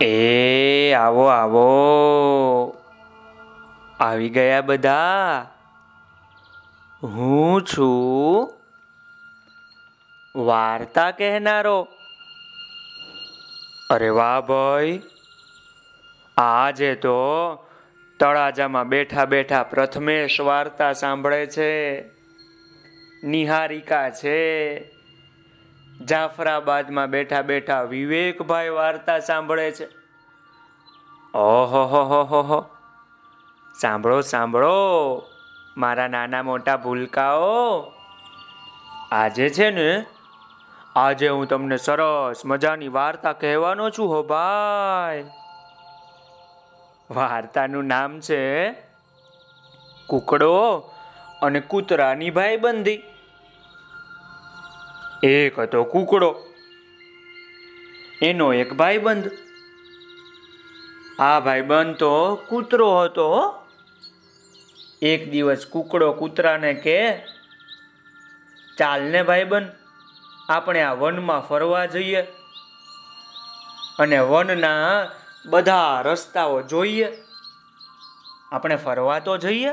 એ, આવો આવો. આવી ગયા બધા. હું છું વાર્તા કહેનારો. અરે વાહ ભાઈ. આજે તો તળાજામાં બેઠા બેઠા પ્રથમેશ વાર્તા સાંભળે છે. નિહારિકા છે. જાફરાબાદમાં બેઠા બેઠા વિવેકભાઈ વાર્તા સાંભળે છે. ઓહો હો સાંભળો સાંભળો. મારા નાના મોટા ભૂલકાઓ. આજે છે ને, આજે હું તમને સરસ મજાની વાર્તા કહેવાનો છું હો ભાઈ. વાર્તાનું નામ છે કુકડો અને કૂતરાની ભાઈબંધી. એક હતો કુકડો. એનો એક ભાઈબંધ. આ ભાઈબંધ તો કૂતરો હતો. એક દિવસ કુકડો કૂતરાને કે ચાલને ભાઈબંધ, આપણે આ વનમાં ફરવા જઈએ. અને વનના બધા રસ્તાઓ જોઈએ. આપણે ફરવા તો જઈએ.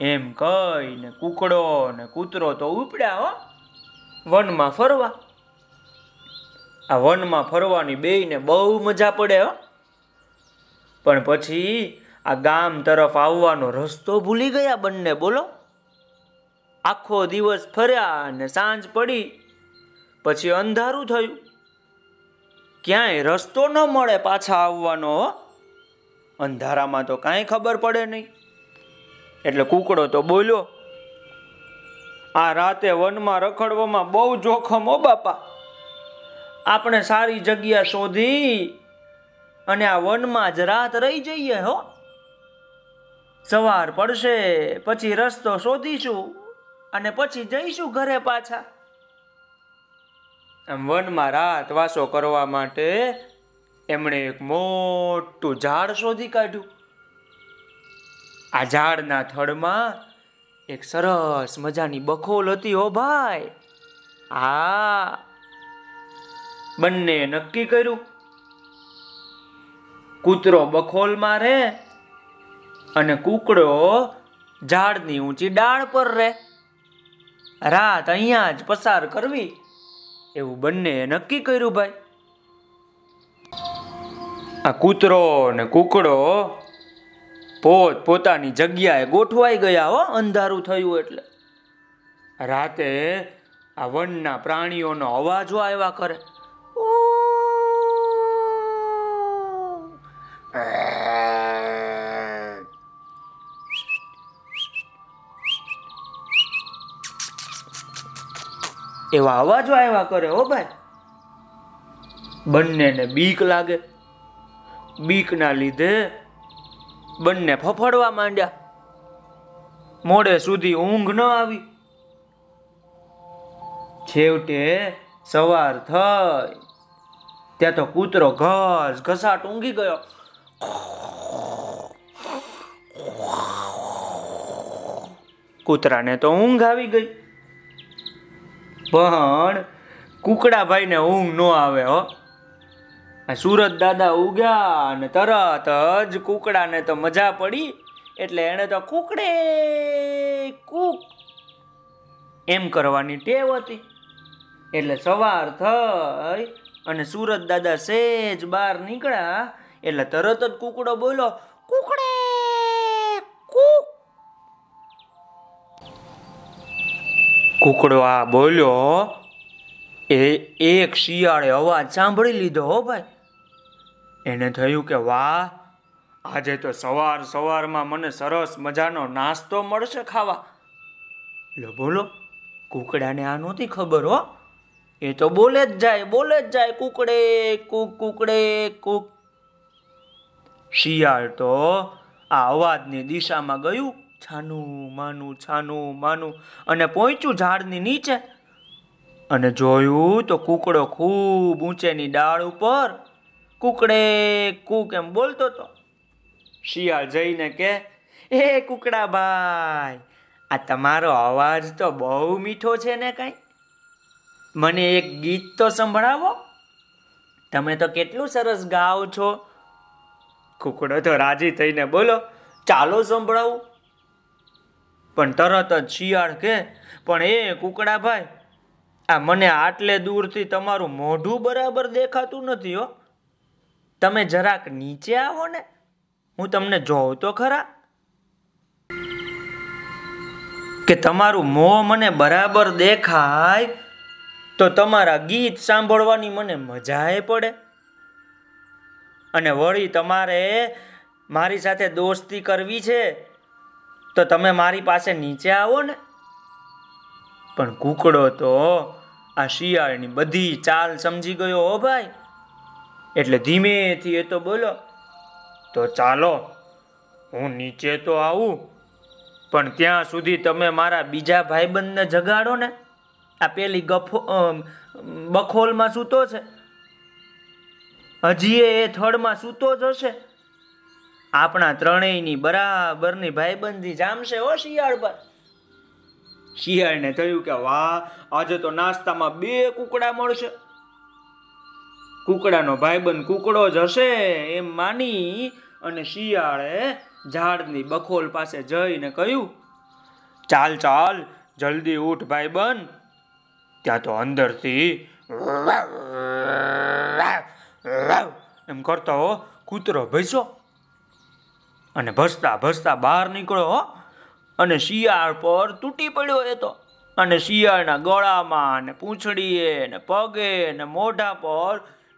એમ કહીને કુકડો ને કૂતરો તો ઉપડ્યા હો. વનમાં ફરવા. આ વનમાં ફરવાની બેયને બહુ મજા પડે, હો. પણ પછી આ ગામ તરફ આવવાનો રસ્તો ભૂલી ગયા બંને, બોલો. આખો દિવસ ફર્યા અને સાંજ પડી, પછી અંધારું થયું. ક્યાંય રસ્તો ન મળે પાછા આવવાનો અંધારામાં તો કાંઈ ખબર પડે નહીં. એટલે કૂકડો તો બોલ્યો આ રાતે વનમાં રખડવામાં બહુ જોખમ હો બાપા. આપણે સારી જગ્યા શોધી અને આ વનમાં જ રાત રહી જઈએ હો. સવાર પડશે, પછી રસ્તો શોધીશું અને પછી જઈશું ઘરે પાછા. એમ વનમાં રાત વાસો કરવા માટે એમણે એક મોટું ઝાડ શોધી કાઢ્યું. આ ઝાડના થડમાં એક સરસ મજાની બખોલ હતી હો ભાઈ. હા. બંને નક્કી કર્યું. કૂતરો બખોલમાં રહે અને કુકડો ઝાડની ઊંચી ડાળ પર રહે. રાત અહીંયા જ પસાર કરવી. એવું બંને નક્કી કર્યું ભાઈ. આ કૂતરો ને કુકડો પોત પોતાની જગ્યાએ ગોઠવાઈ ગયા હો, અંધારું થયું એટલે. રાતે આ વનના પ્રાણીઓનો અવાજો આવ્યા કરે. એવા અવાજો આવ્યા કરે હો ભાઈ. બંનેને બીક લાગે. બીકના લીધે બંને ફફડવા માંડ્યા. મોડે સુધી ઊંઘ ન આવી. છેવટે સવાર થઈ. ત્યાં તો કૂતરો ઘસ ઘસાટ ઊંઘી ગયો. કૂતરાને તો ઊંઘ આવી ગઈ. પણ કુકડાભાઈને ઊંઘ ન આવે હો. સુરત દાદા ઉગ્યા અને તરત જ કુકડાને તો મજા પડી. એટલે એણે તો કુકડે કુક એમ કરવાની ટેવ હતી. એટલે સવાર થઈ અને સુરત દાદા સેજ બહાર નીકળ્યા. એટલે તરત જ કુકડો બોલો કુકડે કુક. કુકડો આ બોલ્યો, એ એક શિયાળે અવાજ સાંભળી લીધો હો ભાઈ. એને થયું કે, વાહ, આજે તો સવાર સવારમાં મને સરસ મજાનો નાસ્તો મળશે ખાવા. લો, બોલો, કુકડાને આ નહોતી ખબર હો? એ તો બોલે જ જાય, બોલે જ જાય, કુકડે, કુક કુકડે, કુક. શિયાળ તો આ અવાજની દિશામાં ગયું, છાનું, માનું છાનું, માનું, અને પહોંચ્યું ઝાડની નીચે. અને જોયું તો કુકડો ખૂબ ઊંચેની ડાળ ઉપર કુકડે કુક એમ બોલતો હતો શિયાળ જઈને કે એ કુકડા ભાઈ, આ તમારો અવાજ તો બહુ મીઠો છે ને કાંઈ? મને એક ગીત તો સંભળાવો. તમે તો કેટલું સરસ ગાઓ છો. કુકડો તો રાજી થઈને બોલો, ચાલો સંભળાવું. પણ તરત જ શિયાળ કે, પણ એ કુકડાભાઈ આ મને આટલે દૂરથી તમારું મોઢું બરાબર દેખાતું નથી હો. તમે જરાક નીચે આવો ને, હું તમને જોઉં તો ખરા. કે તમારું મોં મને બરાબર દેખાય, તો તમારા ગીત સાંભળવાની મને મજાએ પડે. અને વળી તમારે મારી સાથે દોસ્તી કરવી છે, તો તમે મારી પાસે નીચે આવો ને. પણ કુકડો તો આ શિયાળની બધી ચાલ સમજી ગયો હો ભાઈ. એટલે ધીમેથી એ તો બોલો. તો ચાલો, હું નીચે તો આવું, પણ ત્યાં સુધી તમે મારા બીજા ભાઈબંધને જગાડો ને. આ પેલી ગફો બખોલમાં સૂતો છે. હજી એ થડમાં સૂતો જ હશે. આપણા ત્રણેયની બરાબરની ભાઈબંધી જામશે હો શિયાળ પર. શિયાળને થયું કે વાહ, આજે તો નાસ્તામાં બે કુકડા મળશે. કુકડાનો ભાઈબંધ કુકડો જ હશે એમ માની અને શિયાળે ઝાડની બખોલ પાસે જઈને કહ્યું, ચાલ ચાલ, જલ્દી ઉઠ ભાઈબંધ. ત્યાં તો અંદરથી એમ કરતો કૂતરો ભસ્યો અને ભસતા ભસતા બહાર નીકળ્યો અને શિયાળ પર તૂટી પડ્યો એ તો. અને શિયાળના ગળામાં ને પૂંછડીએ ને પગે ને મોઢા પર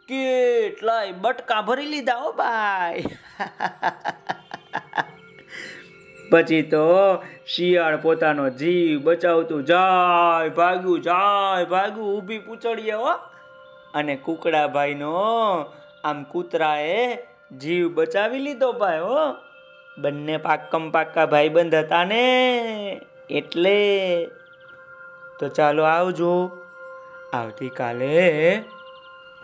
કેટલાય બટકા ભરી લીધા હો ભાઈ. પછી તો શિયાળ પોતાનો જીવ બચાવતું જાય, ભાગ્યું જાય, ભાગ્યું ઊભી પૂછડીએ હો. અને કુકડાભાઈનો આમ કૂતરાએ જીવ બચાવી લીધો ભાઈ હો. બંને પાક્કમ પાક્કા ભાઈબંધ હતા ને, એટલે તો ચાલો આવજો. આવતીકાલે